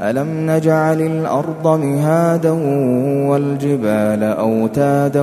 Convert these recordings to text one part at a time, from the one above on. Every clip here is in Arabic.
ألم نجعل الأرض مهادا والجبال أوتادا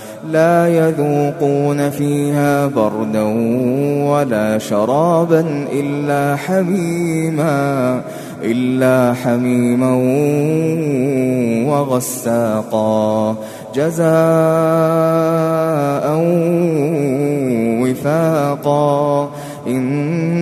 لا يذوقون فيها بردا ولا شرابا إلا حميما إلا حميما وغساقا. جزاء وفاقا.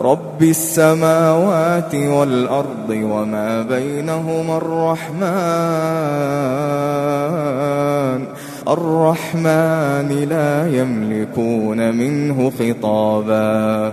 رب السماوات والأرض وما بينهما الرحمن الرحمن لا يملكون منه خطابا